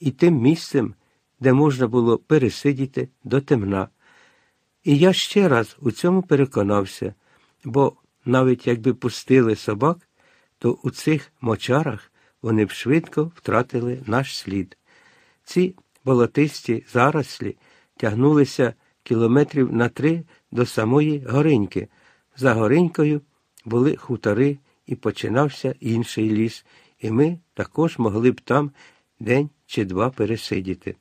і тим місцем, де можна було пересидіти до темна. І я ще раз у цьому переконався, бо навіть якби пустили собак, то у цих мочарах вони б швидко втратили наш слід. Ці болотисті зарослі тягнулися кілометрів на три до самої гориньки. За горинькою були хутори і починався інший ліс, і ми також могли б там день чи два пересидіти.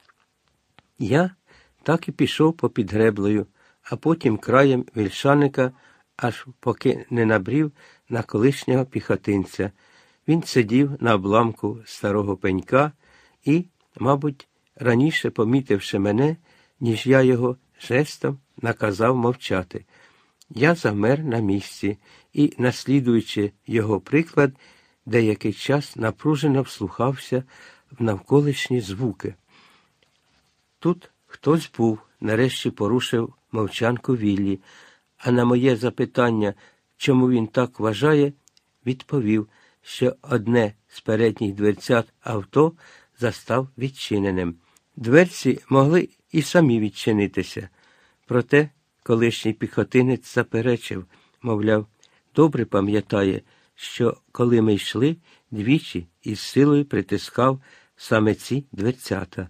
Я так і пішов попід греблею, а потім краєм вільшаника, аж поки не набрів на колишнього піхотинця. Він сидів на обламку старого пенька і, мабуть, раніше помітивши мене, ніж я його жестом наказав мовчати. Я замер на місці і, наслідуючи його приклад, деякий час напружено вслухався в навколишні звуки. Тут хтось був, нарешті порушив мовчанку Віллі, а на моє запитання, чому він так вважає, відповів, що одне з передніх дверцят авто застав відчиненим. Дверці могли і самі відчинитися. Проте колишній піхотинець заперечив, мовляв, добре пам'ятає, що коли ми йшли, двічі із силою притискав саме ці дверцята.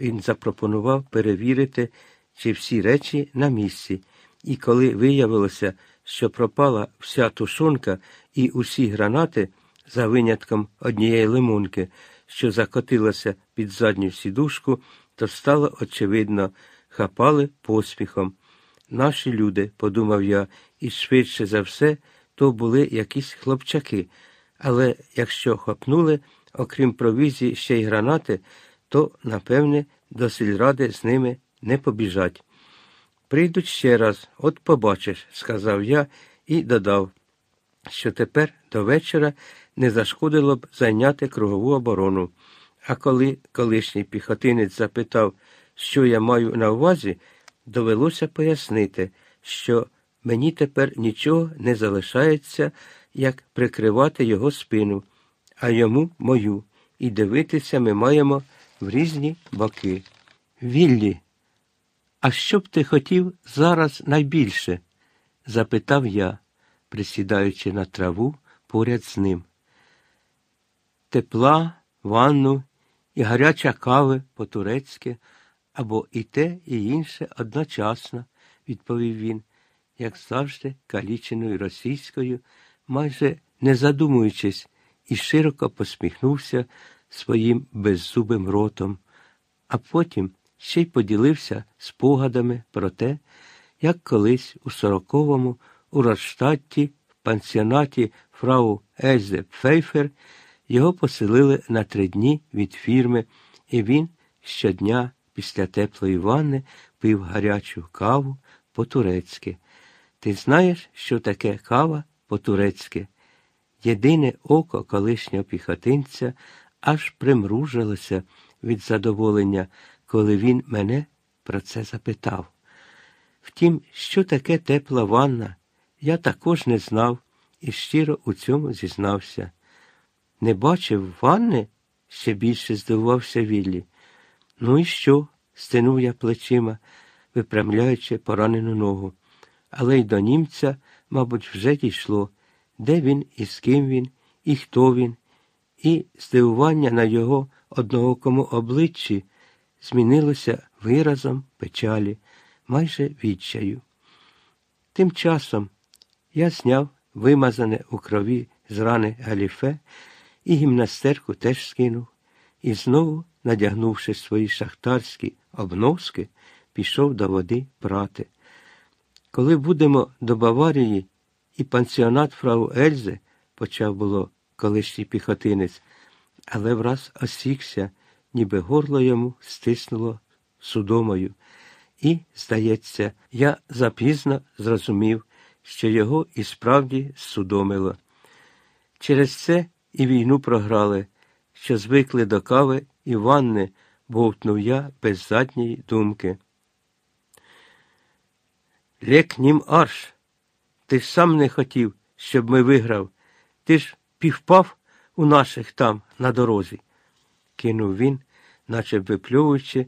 Він запропонував перевірити, чи всі речі на місці, і коли виявилося, що пропала вся тушонка і усі гранати, за винятком однієї лимонки, що закотилася під задню сідушку, то стало очевидно, хапали поспіхом. Наші люди, подумав я, і швидше за все, то були якісь хлопчаки, але якщо хапнули, окрім провізії ще й гранати, то, напевне, до сільради з ними не побіжать. Прийдуть ще раз, от побачиш, сказав я і додав, що тепер до вечора не зашкодило б зайняти кругову оборону. А коли колишній піхотинець запитав, що я маю на увазі, довелося пояснити, що мені тепер нічого не залишається, як прикривати його спину, а йому мою, і дивитися ми маємо в різні боки. Віллі, а що б ти хотів зараз найбільше? запитав я, присідаючи на траву поряд з ним. Тепла, ванну і гаряча кави по-турецьки, або і те, і інше одночасно, відповів він, як завжди, каліченою російською, майже не задумуючись, і широко посміхнувся своїм беззубим ротом, а потім ще й поділився спогадами про те, як колись у сороковому у Родштадті в пансіонаті фрау Ельзе Пфейфер його поселили на три дні від фірми, і він щодня після теплої ванни пив гарячу каву по-турецьки. Ти знаєш, що таке кава по-турецьки? Єдине око колишнього піхотинця аж примружилося від задоволення, коли він мене про це запитав. Втім, що таке тепла ванна, я також не знав і щиро у цьому зізнався. Не бачив ванни? ще більше здивувався Віллі. Ну і що? стинув я плечима, випрямляючи поранену ногу. Але й до німця, мабуть, вже дійшло, де він і з ким він, і хто він, і здивування на його одноокому обличчі змінилося виразом печалі, майже відчаю. Тим часом я зняв вимазане у крові з рани галіфе і гімнастерку теж скинув, і знову, надягнувши свої шахтарські обноски, пішов до води прати. Коли будемо до Баварії і пансіонат фрау Ельзе, почав було колишній піхотинець, але враз осікся, ніби горло йому стиснуло судомою. І, здається, я запізно зрозумів, що його і справді судомило. Через це і війну програли, що звикли до кави і ванни, бовтнув я без задньої думки. Лек нім арш. Ти ж сам не хотів, щоб ми виграв. Ти ж півпав у наших там на дорозі, кинув він, наче випльовуючи